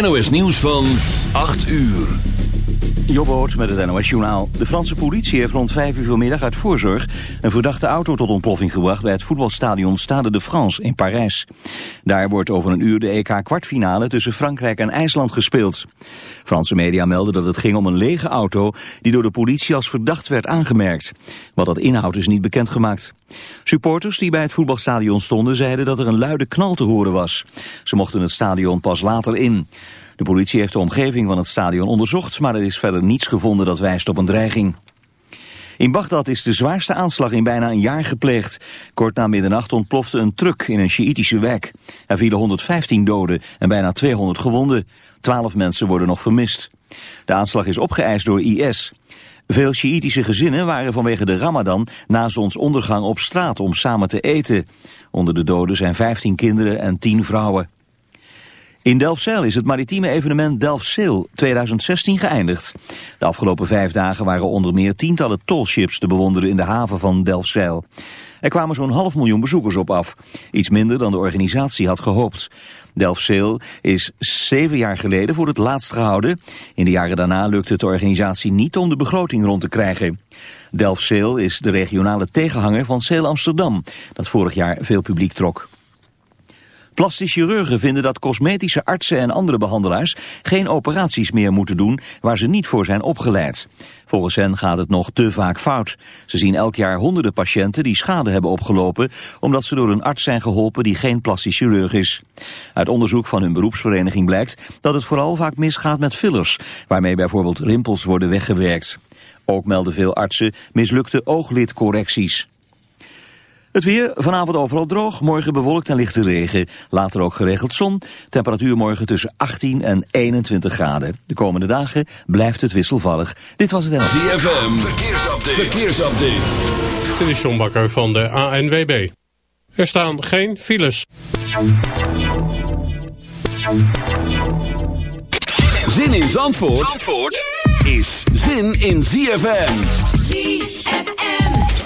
NOS Nieuws van 8 uur. Jobboot met het NOS Journaal. De Franse politie heeft rond 5 uur vanmiddag uit voorzorg... een verdachte auto tot ontploffing gebracht bij het voetbalstadion Stade de France in Parijs. Daar wordt over een uur de EK-kwartfinale tussen Frankrijk en IJsland gespeeld. Franse media melden dat het ging om een lege auto... die door de politie als verdacht werd aangemerkt. Wat dat inhoudt is niet bekendgemaakt. Supporters die bij het voetbalstadion stonden zeiden dat er een luide knal te horen was. Ze mochten het stadion pas later in. De politie heeft de omgeving van het stadion onderzocht, maar er is verder niets gevonden dat wijst op een dreiging. In Bagdad is de zwaarste aanslag in bijna een jaar gepleegd. Kort na middernacht ontplofte een truck in een Sjiïtische wijk. Er vielen 115 doden en bijna 200 gewonden. 12 mensen worden nog vermist. De aanslag is opgeëist door IS. Veel Sjiïtische gezinnen waren vanwege de ramadan na zonsondergang op straat om samen te eten. Onder de doden zijn 15 kinderen en 10 vrouwen. In Delfzijl is het maritieme evenement Delfzeel 2016 geëindigd. De afgelopen vijf dagen waren onder meer tientallen tolships te bewonderen in de haven van Delfzijl. Er kwamen zo'n half miljoen bezoekers op af. Iets minder dan de organisatie had gehoopt. Delfzeel is zeven jaar geleden voor het laatst gehouden. In de jaren daarna lukte het de organisatie niet om de begroting rond te krijgen. Delfzeel is de regionale tegenhanger van Sail Amsterdam, dat vorig jaar veel publiek trok. Plastisch chirurgen vinden dat cosmetische artsen en andere behandelaars geen operaties meer moeten doen waar ze niet voor zijn opgeleid. Volgens hen gaat het nog te vaak fout. Ze zien elk jaar honderden patiënten die schade hebben opgelopen omdat ze door een arts zijn geholpen die geen plastisch chirurg is. Uit onderzoek van hun beroepsvereniging blijkt dat het vooral vaak misgaat met fillers, waarmee bijvoorbeeld rimpels worden weggewerkt. Ook melden veel artsen mislukte ooglidcorrecties. Het weer, vanavond overal droog, morgen bewolkt en lichte regen. Later ook geregeld zon. Temperatuur morgen tussen 18 en 21 graden. De komende dagen blijft het wisselvallig. Dit was het ZFM, verkeersupdate. verkeersupdate. Dit is John Bakker van de ANWB. Er staan geen files. Zin in Zandvoort, Zandvoort? is zin in ZFM. ZFM.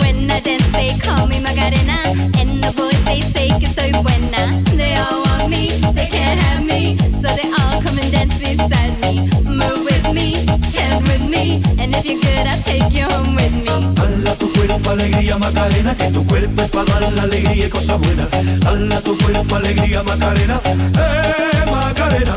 When I dance, they call me Macarena. And the boys, they say que soy buena. They all want me, they can't have me. So they all come and dance beside me. Move with me, chant with me. And if you're good, I'll take you home with me. Hala tu cuerpo, alegría, Macarena, que tu cuerpo es para dar la alegría y cosas buenas. Hala tu cuerpo, alegría, Macarena, eh, Macarena.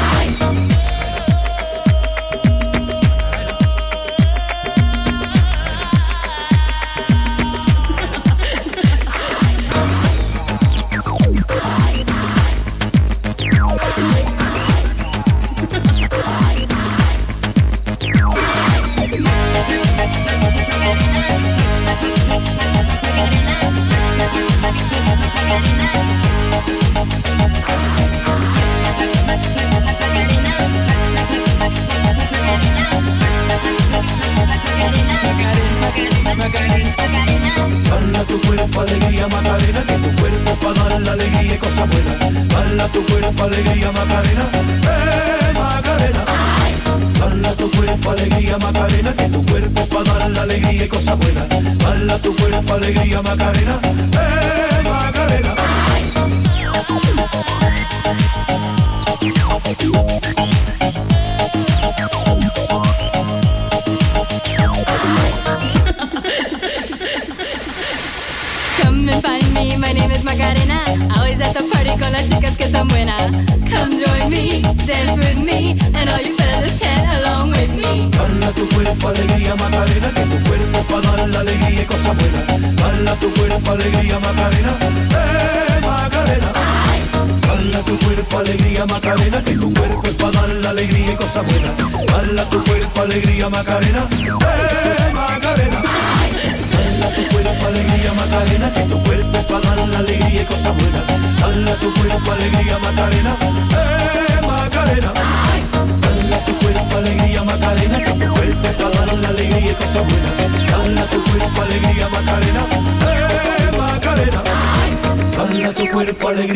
Hala tu cuerpo, alegría, Macarena, eh, Macarena. Hala tu cuerpo, alegría, Macarena, que tu cuerpo para dar la alegría y cosas buenas. Hala tu cuerpo, alegría, Macarena, eh, Macarena. Come my name is Macarena. Always at the party con las chicas que están buenas. Come join me, dance with me, and all you fellas chat along with me. Dala tu cuerpo alegría Macarena, que tu cuerpo para dar la alegría y cosas buenas. Dala tu cuerpo alegría Macarena, eh Macarena. Dala tu cuerpo alegría Macarena, que tu cuerpo es para dar la alegría y cosas buenas. Dala tu cuerpo alegría Macarena, eh Macarena. Dala tu cuerpo alegría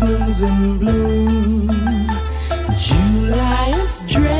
jasmine's in bloom. July is dressed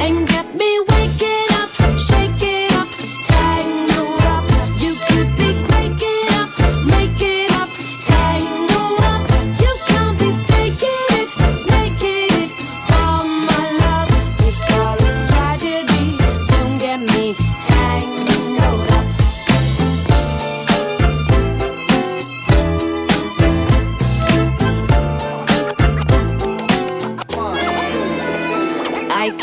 and get me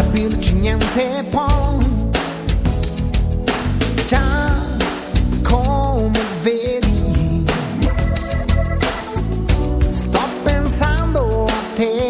capirci niente poi, già come vedi, sto pensando a te.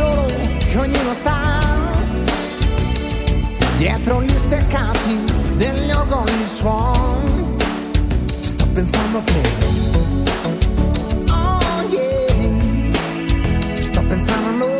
Solo che ognuno sta dietro gli steccati degli orgogli suon. Sto pensando te oh yeah sto pensando a noi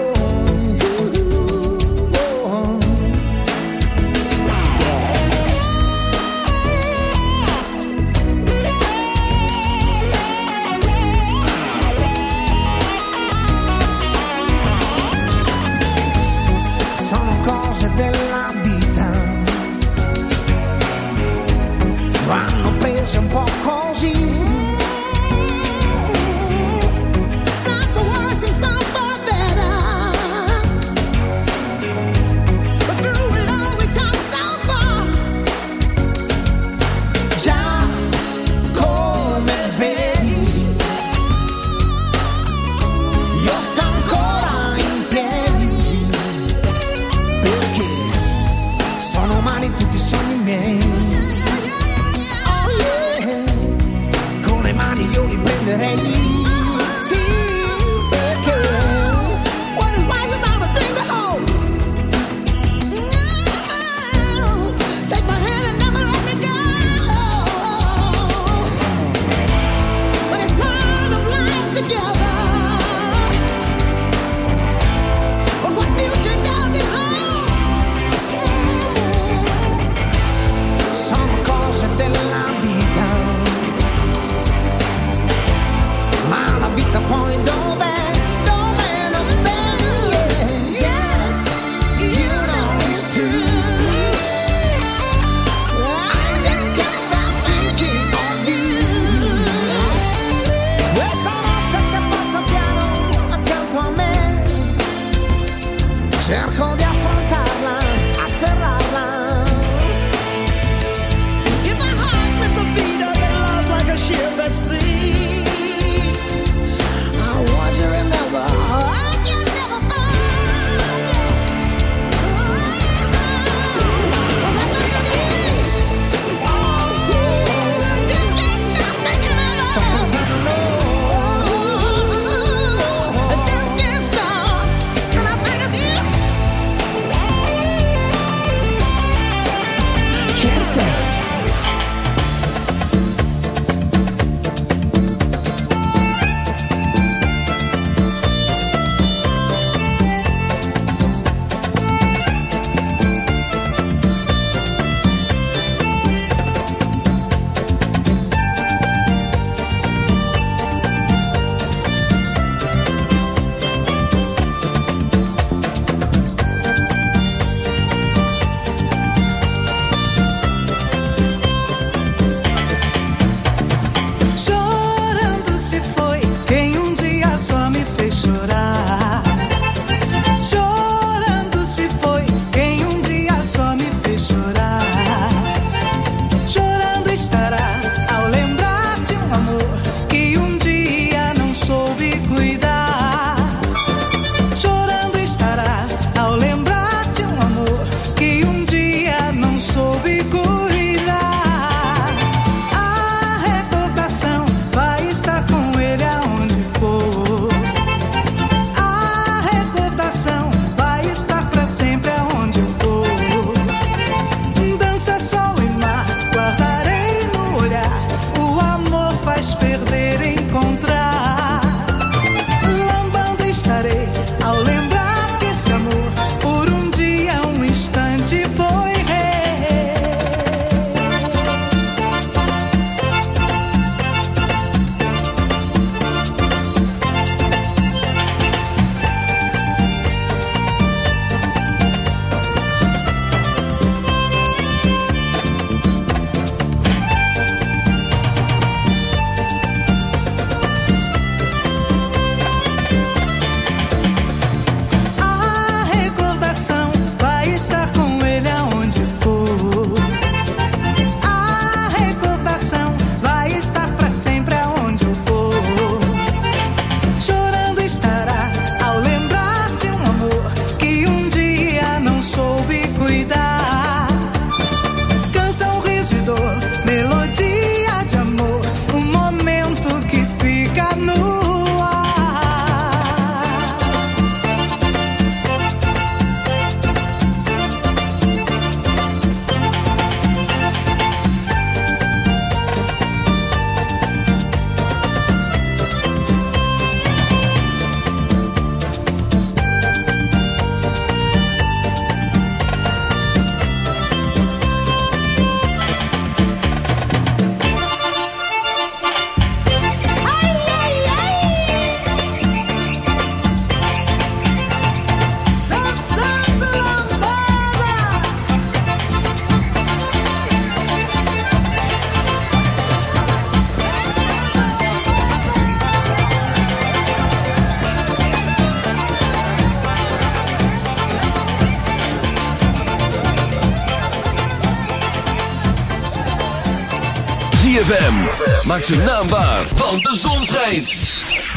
Maak zijn naam waar, want de zon schijnt.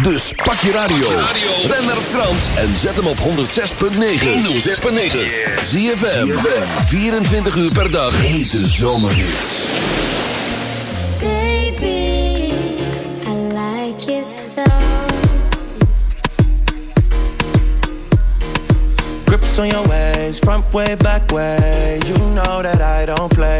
Dus pak je radio. Ben naar Frans en zet hem op 106.9. 106.9. ZFM. 24 uur per dag. Hete zomerhits. Baby, I like your style. Grips on your ways, front way, back way. You know that I don't play.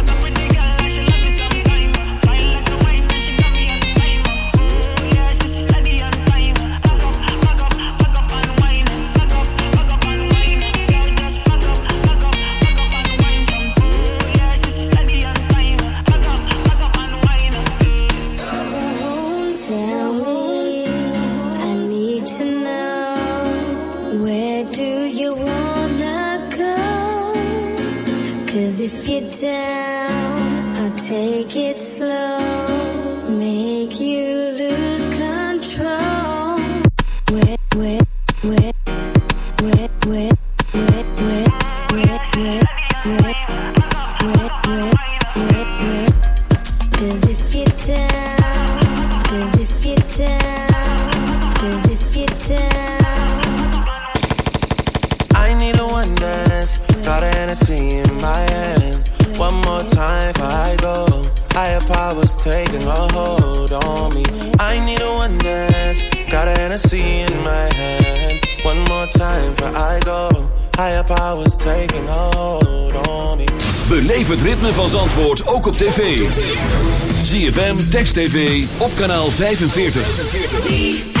TV, op kanaal 45.